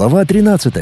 Глава 13.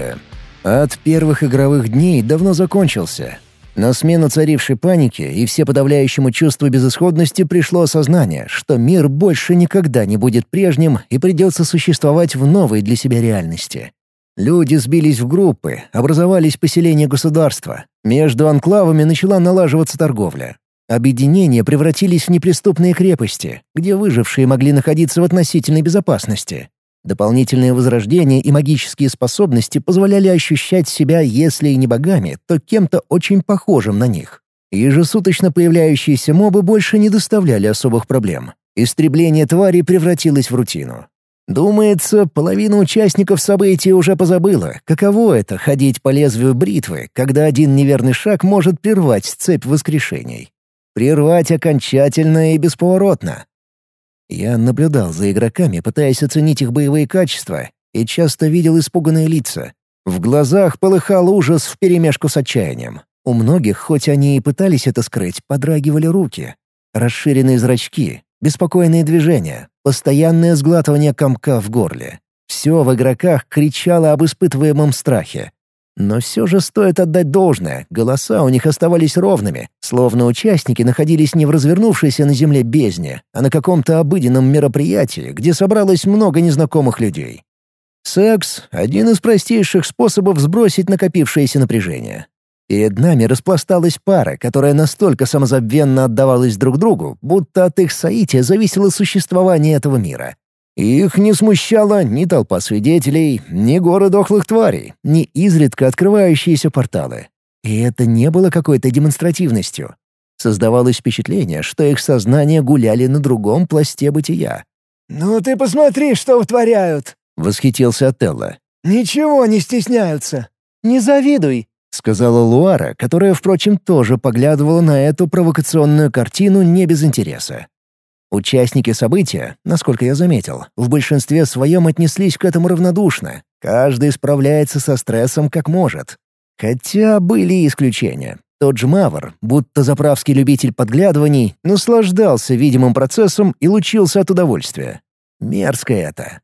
От первых игровых дней давно закончился. На смену царившей панике и всеподавляющему чувству безысходности пришло осознание, что мир больше никогда не будет прежним и придется существовать в новой для себя реальности. Люди сбились в группы, образовались поселения государства. Между анклавами начала налаживаться торговля. Объединения превратились в неприступные крепости, где выжившие могли находиться в относительной безопасности. Дополнительные возрождения и магические способности позволяли ощущать себя, если и не богами, то кем-то очень похожим на них. Ежесуточно появляющиеся мобы больше не доставляли особых проблем. Истребление тварей превратилось в рутину. Думается, половина участников события уже позабыла, каково это — ходить по лезвию бритвы, когда один неверный шаг может прервать цепь воскрешений. Прервать окончательно и бесповоротно. Я наблюдал за игроками, пытаясь оценить их боевые качества, и часто видел испуганные лица. В глазах полыхал ужас вперемешку с отчаянием. У многих, хоть они и пытались это скрыть, подрагивали руки. Расширенные зрачки, беспокойные движения, постоянное сглатывание комка в горле. Все в игроках кричало об испытываемом страхе. Но все же стоит отдать должное, голоса у них оставались ровными, словно участники находились не в развернувшейся на земле бездне, а на каком-то обыденном мероприятии, где собралось много незнакомых людей. Секс — один из простейших способов сбросить накопившееся напряжение. Перед нами распласталась пара, которая настолько самозабвенно отдавалась друг другу, будто от их соития зависело существование этого мира. Их не смущала ни толпа свидетелей, ни горы дохлых тварей, ни изредка открывающиеся порталы. И это не было какой-то демонстративностью. Создавалось впечатление, что их сознания гуляли на другом пласте бытия. «Ну ты посмотри, что вытворяют!» — восхитился Отелло. «Ничего не стесняются!» «Не завидуй!» — сказала Луара, которая, впрочем, тоже поглядывала на эту провокационную картину не без интереса. Участники события, насколько я заметил, в большинстве своем отнеслись к этому равнодушно. Каждый справляется со стрессом как может. Хотя были и исключения. Тот же Мавр, будто заправский любитель подглядываний, наслаждался видимым процессом и лучился от удовольствия. Мерзко это.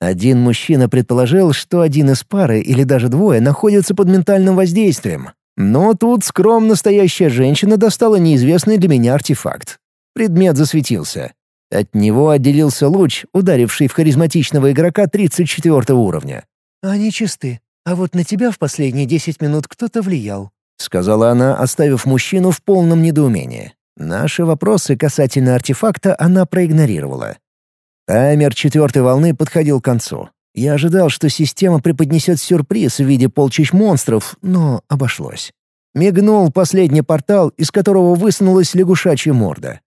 Один мужчина предположил, что один из пары или даже двое находятся под ментальным воздействием. Но тут скромно стоящая женщина достала неизвестный для меня артефакт. Предмет засветился. От него отделился луч, ударивший в харизматичного игрока 34 уровня. «Они чисты, а вот на тебя в последние 10 минут кто-то влиял», — сказала она, оставив мужчину в полном недоумении. Наши вопросы касательно артефакта она проигнорировала. Таймер четвертой волны подходил к концу. Я ожидал, что система преподнесет сюрприз в виде полчищ монстров, но обошлось. Мигнул последний портал, из которого высунулась лягушачья морда.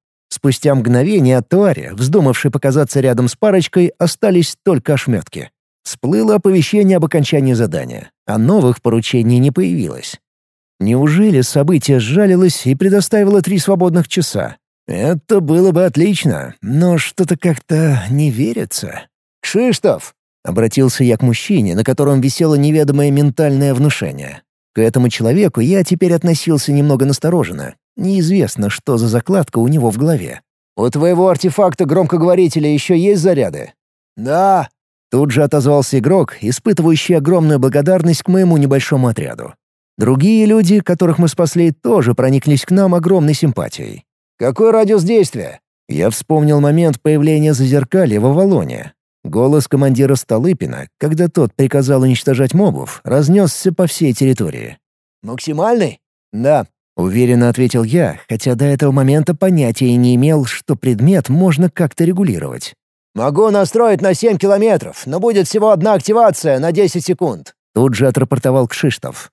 Спустя мгновение от твари, вздумавшей показаться рядом с парочкой, остались только ошметки. Всплыло оповещение об окончании задания, а новых поручений не появилось. Неужели событие сжалилось и предоставило три свободных часа? Это было бы отлично, но что-то как-то не верится. «Кшиштов!» — обратился я к мужчине, на котором висело неведомое ментальное внушение. К этому человеку я теперь относился немного настороженно, Неизвестно, что за закладка у него в голове. «У твоего артефакта громкоговорителя еще есть заряды?» «Да». Тут же отозвался игрок, испытывающий огромную благодарность к моему небольшому отряду. Другие люди, которых мы спасли, тоже прониклись к нам огромной симпатией. «Какой радиус действия?» Я вспомнил момент появления зазеркалья в Авалоне. Голос командира Столыпина, когда тот приказал уничтожать мобов, разнесся по всей территории. «Максимальный?» «Да, Уверенно ответил я, хотя до этого момента понятия не имел, что предмет можно как-то регулировать. «Могу настроить на 7 километров, но будет всего одна активация на 10 секунд», — тут же отрапортовал Кшиштов.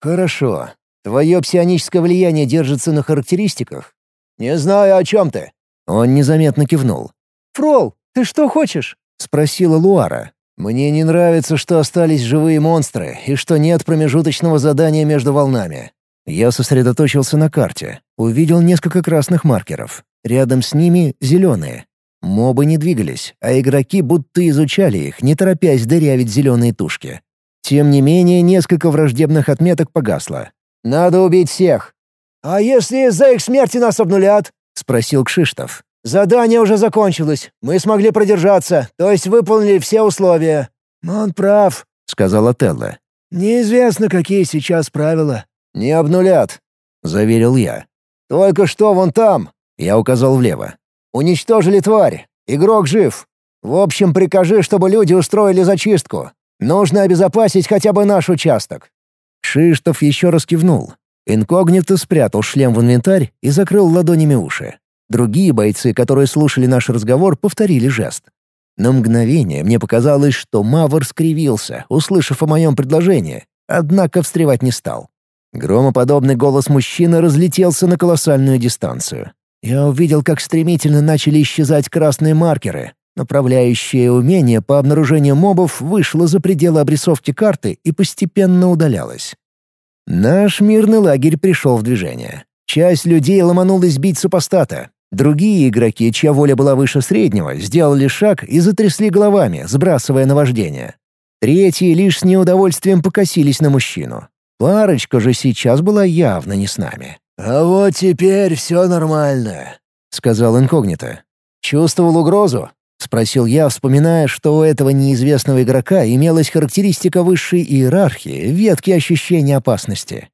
«Хорошо. Твое псионическое влияние держится на характеристиках?» «Не знаю, о чем ты». Он незаметно кивнул. «Фрол, ты что хочешь?» — спросила Луара. «Мне не нравится, что остались живые монстры и что нет промежуточного задания между волнами. Я сосредоточился на карте, увидел несколько красных маркеров. Рядом с ними — зеленые. Мобы не двигались, а игроки будто изучали их, не торопясь дырявить зеленые тушки. Тем не менее, несколько враждебных отметок погасло. «Надо убить всех!» «А если из-за их смерти нас обнулят?» — спросил Кшиштов. «Задание уже закончилось. Мы смогли продержаться, то есть выполнили все условия». «Он прав», — сказала Телла. «Неизвестно, какие сейчас правила». «Не обнулят», — заверил я. «Только что вон там», — я указал влево. «Уничтожили тварь. Игрок жив. В общем, прикажи, чтобы люди устроили зачистку. Нужно обезопасить хотя бы наш участок». Кшиштов еще раз кивнул. Инкогнито спрятал шлем в инвентарь и закрыл ладонями уши. Другие бойцы, которые слушали наш разговор, повторили жест. На мгновение мне показалось, что Мавр скривился, услышав о моем предложении, однако встревать не стал. Громоподобный голос мужчины разлетелся на колоссальную дистанцию. Я увидел, как стремительно начали исчезать красные маркеры. Направляющее умение по обнаружению мобов вышло за пределы обрисовки карты и постепенно удалялось. Наш мирный лагерь пришел в движение. Часть людей ломанулась бить супостата. Другие игроки, чья воля была выше среднего, сделали шаг и затрясли головами, сбрасывая наваждение. Третьи лишь с неудовольствием покосились на мужчину. Парочка же сейчас была явно не с нами. «А вот теперь все нормально», — сказал инкогнито. «Чувствовал угрозу?» — спросил я, вспоминая, что у этого неизвестного игрока имелась характеристика высшей иерархии, ветки ощущения опасности.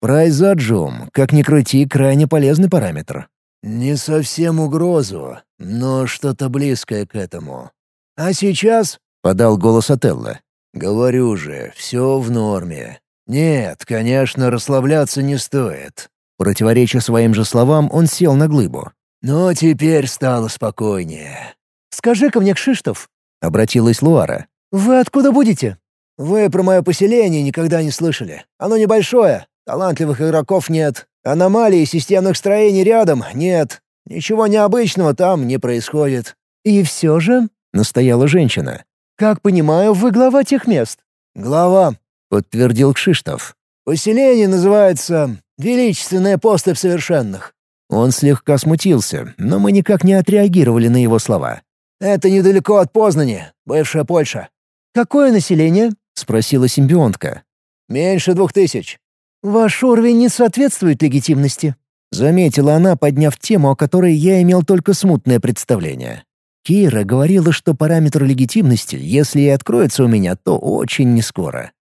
Прайзаджум, как ни крути, крайне полезный параметр. «Не совсем угрозу, но что-то близкое к этому. А сейчас...» — подал голос Отелло. «Говорю же, все в норме. Нет, конечно, расслабляться не стоит». Противореча своим же словам, он сел на глыбу. «Но теперь стало спокойнее». «Скажи-ка мне, Кшиштов», — обратилась Луара. «Вы откуда будете?» «Вы про мое поселение никогда не слышали. Оно небольшое, талантливых игроков нет, аномалий системных строений рядом нет, ничего необычного там не происходит». «И все же», — настояла женщина. «Как понимаю, вы глава тех мест». «Глава», — подтвердил Кшиштов. «Поселение называется Величественная поступь совершенных». Он слегка смутился, но мы никак не отреагировали на его слова. «Это недалеко от Познани, бывшая Польша». «Какое население?» — спросила симбионтка. «Меньше двух тысяч». «Ваш уровень не соответствует легитимности», — заметила она, подняв тему, о которой я имел только смутное представление. Кира говорила, что параметр легитимности, если и откроется у меня, то очень нескоро.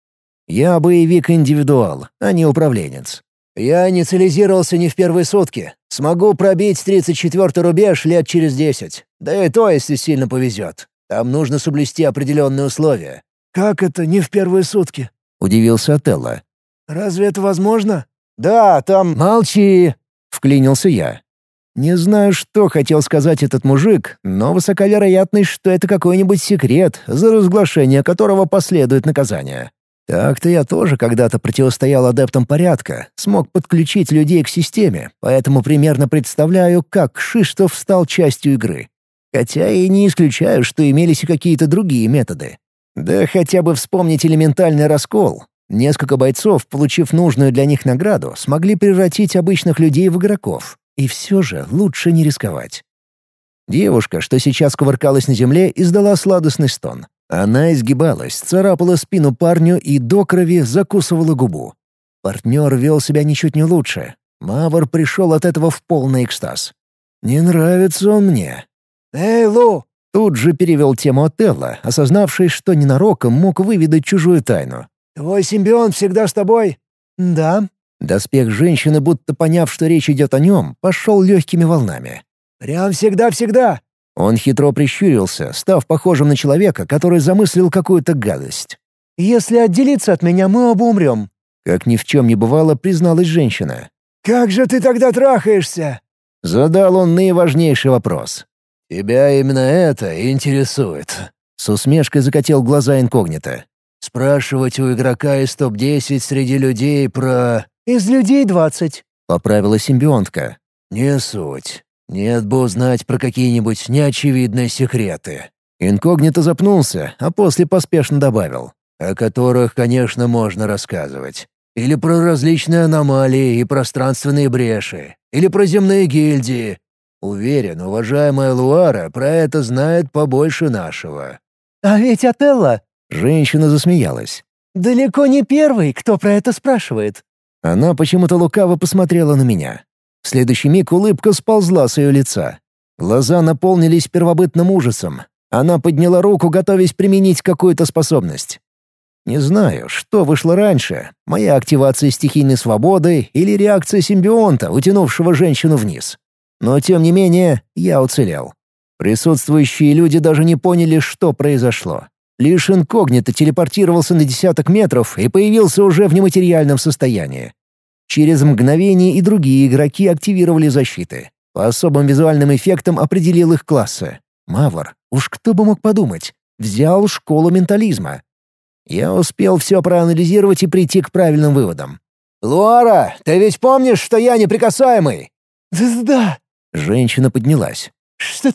Я боевик-индивидуал, а не управленец. «Я инициализировался не в первые сутки. Смогу пробить 34-й рубеж лет через десять. Да и то, если сильно повезет. Там нужно соблюсти определенные условия». «Как это не в первые сутки?» — удивился Отелло. «Разве это возможно?» «Да, там...» «Молчи!» — вклинился я. Не знаю, что хотел сказать этот мужик, но высока вероятность, что это какой-нибудь секрет, за разглашение которого последует наказание. Так-то я тоже когда-то противостоял адептам порядка, смог подключить людей к системе, поэтому примерно представляю, как Шиштов стал частью игры. Хотя и не исключаю, что имелись и какие-то другие методы. Да хотя бы вспомнить элементальный раскол. Несколько бойцов, получив нужную для них награду, смогли превратить обычных людей в игроков. И все же лучше не рисковать. Девушка, что сейчас кувыркалась на земле, издала сладостный стон. Она изгибалась, царапала спину парню и до крови закусывала губу. Партнер вел себя ничуть не лучше. Мавр пришел от этого в полный экстаз. «Не нравится он мне». «Эй, Лу!» Тут же перевел тему Отелло, осознавший, что ненароком мог выведать чужую тайну. «Твой симбион всегда с тобой?» «Да». Доспех женщины, будто поняв, что речь идет о нем, пошел легкими волнами. «Прям всегда-всегда?» Он хитро прищурился, став похожим на человека, который замыслил какую-то гадость. «Если отделиться от меня, мы оба умрем», — как ни в чем не бывало, призналась женщина. «Как же ты тогда трахаешься?» Задал он наиважнейший вопрос. «Тебя именно это интересует», — с усмешкой закатил глаза инкогнито. «Спрашивать у игрока из топ-10 среди людей про...» «Из людей двадцать», — поправила симбионтка. «Не суть. Нет бы узнать про какие-нибудь неочевидные секреты». Инкогнито запнулся, а после поспешно добавил. «О которых, конечно, можно рассказывать. Или про различные аномалии и пространственные бреши. Или про земные гильдии. Уверен, уважаемая Луара про это знает побольше нашего». «А ведь Отелло...» — женщина засмеялась. «Далеко не первый, кто про это спрашивает». Она почему-то лукаво посмотрела на меня. В следующий миг улыбка сползла с ее лица. Глаза наполнились первобытным ужасом. Она подняла руку, готовясь применить какую-то способность. Не знаю, что вышло раньше, моя активация стихийной свободы или реакция симбионта, утянувшего женщину вниз. Но тем не менее, я уцелел. Присутствующие люди даже не поняли, что произошло. Лишь инкогнито телепортировался на десяток метров и появился уже в нематериальном состоянии. Через мгновение и другие игроки активировали защиты. По особым визуальным эффектам определил их классы. Мавр, уж кто бы мог подумать, взял школу ментализма. Я успел все проанализировать и прийти к правильным выводам. «Луара, ты ведь помнишь, что я неприкасаемый?» «Да». Женщина поднялась. «Что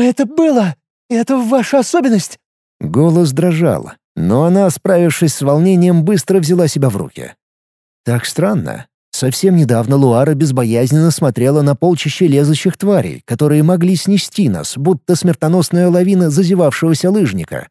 это было? Это ваша особенность?» Голос дрожал, но она, справившись с волнением, быстро взяла себя в руки. Так странно. Совсем недавно Луара безбоязненно смотрела на полчище лезущих тварей, которые могли снести нас, будто смертоносная лавина зазевавшегося лыжника.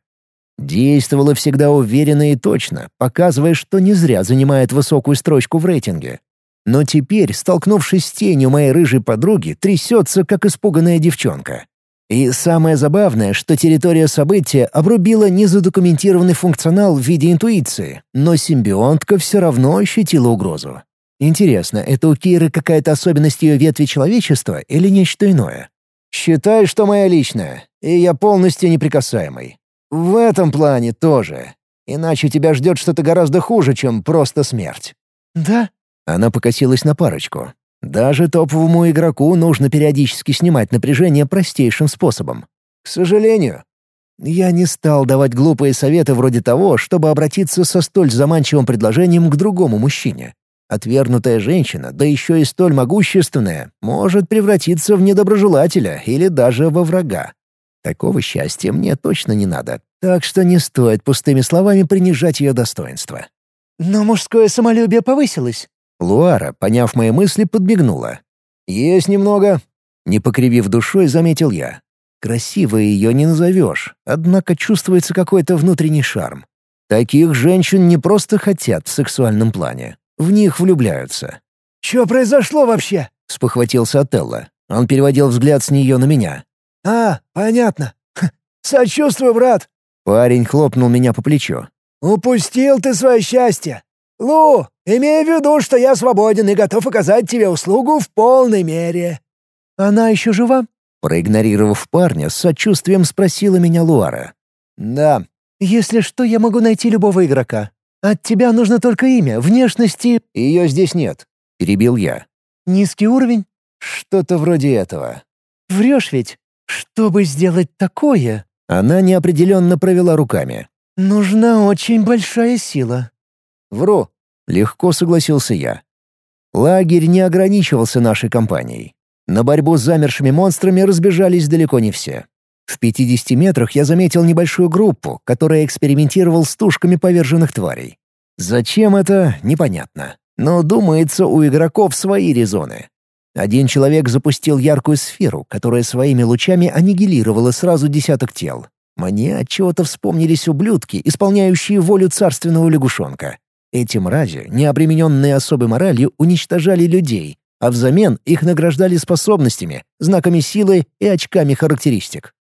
Действовала всегда уверенно и точно, показывая, что не зря занимает высокую строчку в рейтинге. Но теперь, столкнувшись с тенью моей рыжей подруги, трясется, как испуганная девчонка. И самое забавное, что территория события обрубила незадокументированный функционал в виде интуиции, но симбионтка все равно ощутила угрозу. Интересно, это у Киры какая-то особенность ее ветви человечества или нечто иное? Считай, что моя личная, и я полностью неприкасаемый. В этом плане тоже. Иначе тебя ждет что-то гораздо хуже, чем просто смерть. Да? Она покосилась на парочку. Даже топовому игроку нужно периодически снимать напряжение простейшим способом. К сожалению, я не стал давать глупые советы вроде того, чтобы обратиться со столь заманчивым предложением к другому мужчине. Отвергнутая женщина, да еще и столь могущественная, может превратиться в недоброжелателя или даже во врага. Такого счастья мне точно не надо, так что не стоит пустыми словами принижать ее достоинство. «Но мужское самолюбие повысилось». Луара, поняв мои мысли, подбегнула. «Есть немного», — не покривив душой, заметил я. Красивой ее не назовешь, однако чувствуется какой-то внутренний шарм. Таких женщин не просто хотят в сексуальном плане, в них влюбляются. «Что произошло вообще?» — спохватился Отелло. Он переводил взгляд с нее на меня. «А, понятно. Ха, сочувствую, брат». Парень хлопнул меня по плечу. «Упустил ты свое счастье. Лу, имей в виду, что я свободен и готов оказать тебе услугу в полной мере». «Она еще жива?» Проигнорировав парня, с сочувствием спросила меня Луара. «Да». «Если что, я могу найти любого игрока. От тебя нужно только имя, внешности...» «Ее здесь нет», — перебил я. «Низкий уровень?» «Что-то вроде этого». «Врешь ведь? Чтобы сделать такое...» Она неопределенно провела руками. «Нужна очень большая сила». «Вру», — легко согласился я. Лагерь не ограничивался нашей компанией. На борьбу с замершими монстрами разбежались далеко не все. В 50 метрах я заметил небольшую группу, которая экспериментировал с тушками поверженных тварей. Зачем это, непонятно. Но, думается, у игроков свои резоны. Один человек запустил яркую сферу, которая своими лучами аннигилировала сразу десяток тел. Мне отчего-то вспомнились ублюдки, исполняющие волю царственного лягушонка. Эти мрази, не обремененные особой моралью, уничтожали людей, а взамен их награждали способностями, знаками силы и очками характеристик.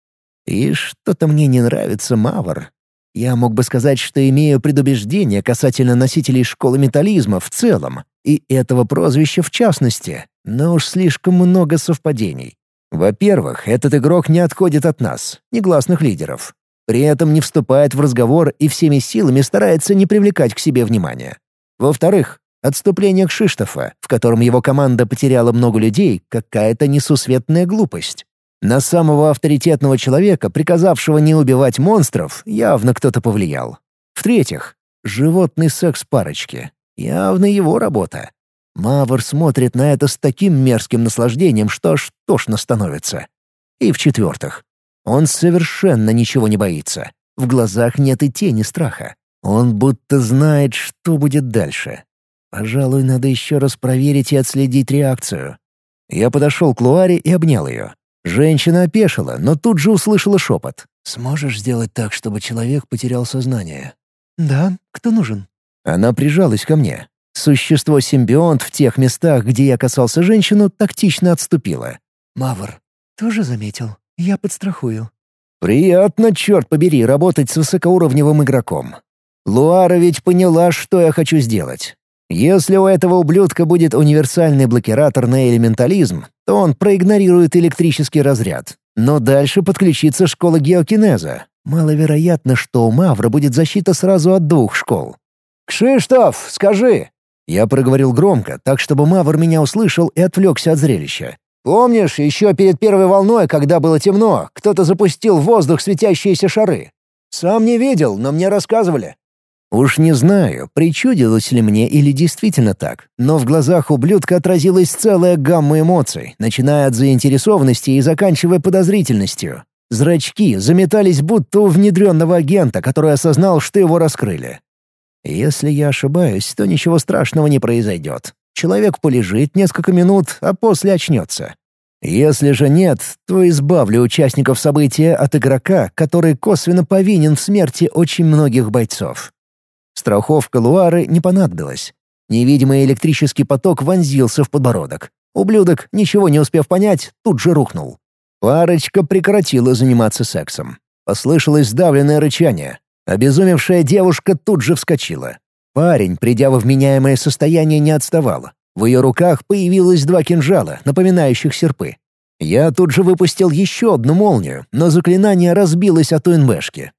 И что-то мне не нравится Мавр. Я мог бы сказать, что имею предубеждение касательно носителей школы металлизма в целом, и этого прозвища в частности, но уж слишком много совпадений. Во-первых, этот игрок не отходит от нас, негласных лидеров. При этом не вступает в разговор и всеми силами старается не привлекать к себе внимания. Во-вторых, отступление Кшиштофа, в котором его команда потеряла много людей, какая-то несусветная глупость. На самого авторитетного человека, приказавшего не убивать монстров, явно кто-то повлиял. В-третьих, животный секс парочки. Явно его работа. Мавр смотрит на это с таким мерзким наслаждением, что аж тошно становится. И в-четвертых, он совершенно ничего не боится. В глазах нет и тени страха. Он будто знает, что будет дальше. Пожалуй, надо еще раз проверить и отследить реакцию. Я подошел к Луаре и обнял ее. Женщина опешила, но тут же услышала шепот. «Сможешь сделать так, чтобы человек потерял сознание?» «Да, кто нужен?» Она прижалась ко мне. Существо-симбионт в тех местах, где я касался женщину, тактично отступило. «Мавр, тоже заметил. Я подстрахую». «Приятно, черт побери, работать с высокоуровневым игроком. Луара ведь поняла, что я хочу сделать. Если у этого ублюдка будет универсальный блокиратор на элементализм, то он проигнорирует электрический разряд. Но дальше подключится школа геокинеза. Маловероятно, что у Мавра будет защита сразу от двух школ. «Кшиштоф, скажи!» Я проговорил громко, так чтобы Мавр меня услышал и отвлекся от зрелища. «Помнишь, еще перед первой волной, когда было темно, кто-то запустил в воздух светящиеся шары? Сам не видел, но мне рассказывали. Уж не знаю, причудилось ли мне или действительно так, но в глазах ублюдка отразилась целая гамма эмоций, начиная от заинтересованности и заканчивая подозрительностью. Зрачки заметались будто у внедренного агента, который осознал, что его раскрыли. Если я ошибаюсь, то ничего страшного не произойдет. Человек полежит несколько минут, а после очнется. Если же нет, то избавлю участников события от игрока, который косвенно повинен в смерти очень многих бойцов. Страховка Луары не понадобилась. Невидимый электрический поток вонзился в подбородок. Ублюдок, ничего не успев понять, тут же рухнул. Парочка прекратила заниматься сексом. Послышалось сдавленное рычание. Обезумевшая девушка тут же вскочила. Парень, придя во вменяемое состояние, не отставал. В ее руках появилось два кинжала, напоминающих серпы. Я тут же выпустил еще одну молнию, но заклинание разбилось от УНБшки.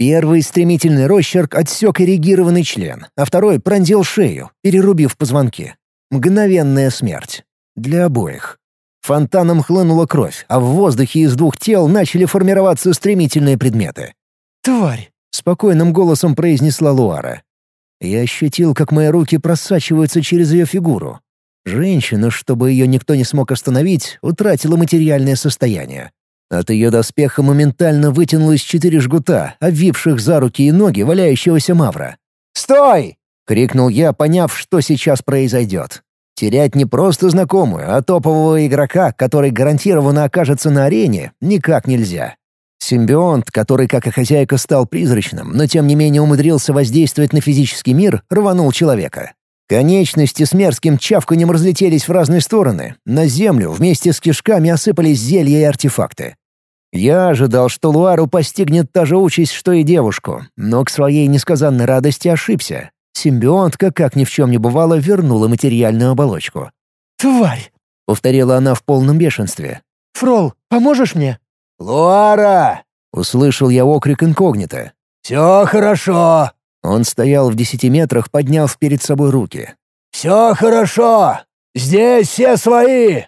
Первый стремительный росчерк отсек эрегированный член, а второй пронзил шею, перерубив позвонки. Мгновенная смерть. Для обоих. Фонтаном хлынула кровь, а в воздухе из двух тел начали формироваться стремительные предметы. «Тварь!» — спокойным голосом произнесла Луара. Я ощутил, как мои руки просачиваются через ее фигуру. Женщина, чтобы ее никто не смог остановить, утратила материальное состояние. От ее доспеха моментально вытянулось четыре жгута, обвивших за руки и ноги валяющегося мавра. «Стой!» — крикнул я, поняв, что сейчас произойдет. Терять не просто знакомую, а топового игрока, который гарантированно окажется на арене, никак нельзя. Симбионт, который, как и хозяйка, стал призрачным, но тем не менее умудрился воздействовать на физический мир, рванул человека. Конечности с мерзким чавканем разлетелись в разные стороны. На землю вместе с кишками осыпались зелья и артефакты. Я ожидал, что Луару постигнет та же участь, что и девушку, но к своей несказанной радости ошибся. Симбионтка, как ни в чем не бывало, вернула материальную оболочку. «Тварь!» — повторила она в полном бешенстве. «Фрол, поможешь мне?» «Луара!» — услышал я окрик инкогнито. «Все хорошо!» Он стоял в десяти метрах, подняв перед собой руки. «Все хорошо! Здесь все свои!»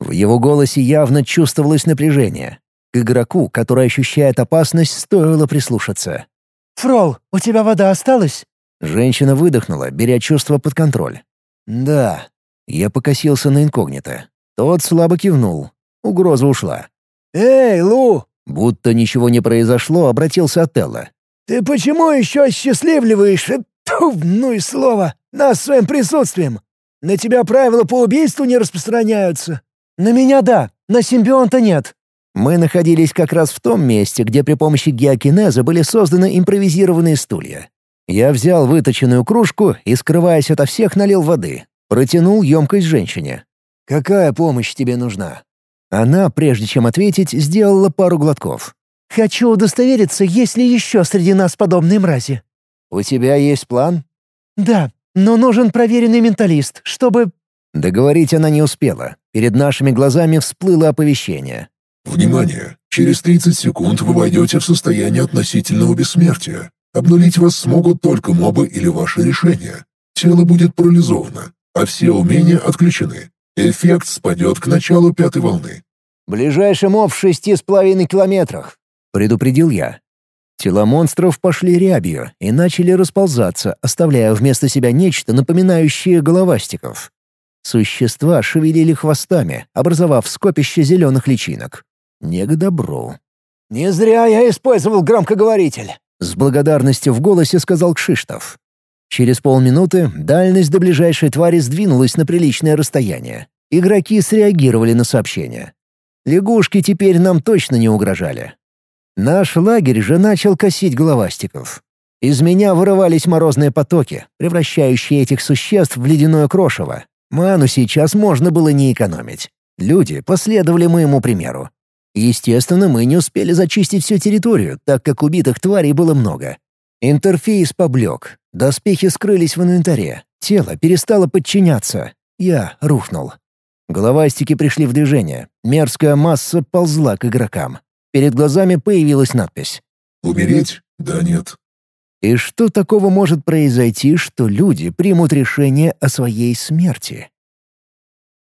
В его голосе явно чувствовалось напряжение. К игроку, который ощущает опасность, стоило прислушаться. «Фрол, у тебя вода осталась?» Женщина выдохнула, беря чувство под контроль. «Да». Я покосился на инкогнито. Тот слабо кивнул. Угроза ушла. «Эй, Лу!» Будто ничего не произошло, обратился Отелло. «Ты почему еще осчастливливаешь, тьфу, ну и слово, нас своим присутствием? На тебя правила по убийству не распространяются». «На меня да, на симбионта нет», мы находились как раз в том месте, где при помощи геокинеза были созданы импровизированные стулья. Я взял выточенную кружку и, скрываясь ото всех, налил воды. Протянул емкость женщине. «Какая помощь тебе нужна?» Она, прежде чем ответить, сделала пару глотков. «Хочу удостовериться, есть ли еще среди нас подобные мрази». «У тебя есть план?» «Да, но нужен проверенный менталист, чтобы...» Договорить она не успела. Перед нашими глазами всплыло оповещение. Внимание! Через 30 секунд вы войдете в состояние относительного бессмертия. Обнулить вас смогут только мобы или ваши решения. Тело будет парализовано, а все умения отключены. Эффект спадет к началу пятой волны. «Ближайший моб в шести с половиной километрах», — предупредил я. Тела монстров пошли рябью и начали расползаться, оставляя вместо себя нечто, напоминающее головастиков. Существа шевелили хвостами, образовав скопище зеленых личинок. Не к добру. «Не зря я использовал громкоговоритель», — с благодарностью в голосе сказал Кшиштов. Через полминуты дальность до ближайшей твари сдвинулась на приличное расстояние. Игроки среагировали на сообщение. Лягушки теперь нам точно не угрожали. Наш лагерь же начал косить головастиков. Из меня вырывались морозные потоки, превращающие этих существ в ледяное крошево. Ману сейчас можно было не экономить. Люди последовали моему примеру. Естественно, мы не успели зачистить всю территорию, так как убитых тварей было много. Интерфейс поблек, доспехи скрылись в инвентаре, тело перестало подчиняться. Я рухнул. Головастики пришли в движение, мерзкая масса ползла к игрокам. Перед глазами появилась надпись. «Умереть? Да нет». И что такого может произойти, что люди примут решение о своей смерти?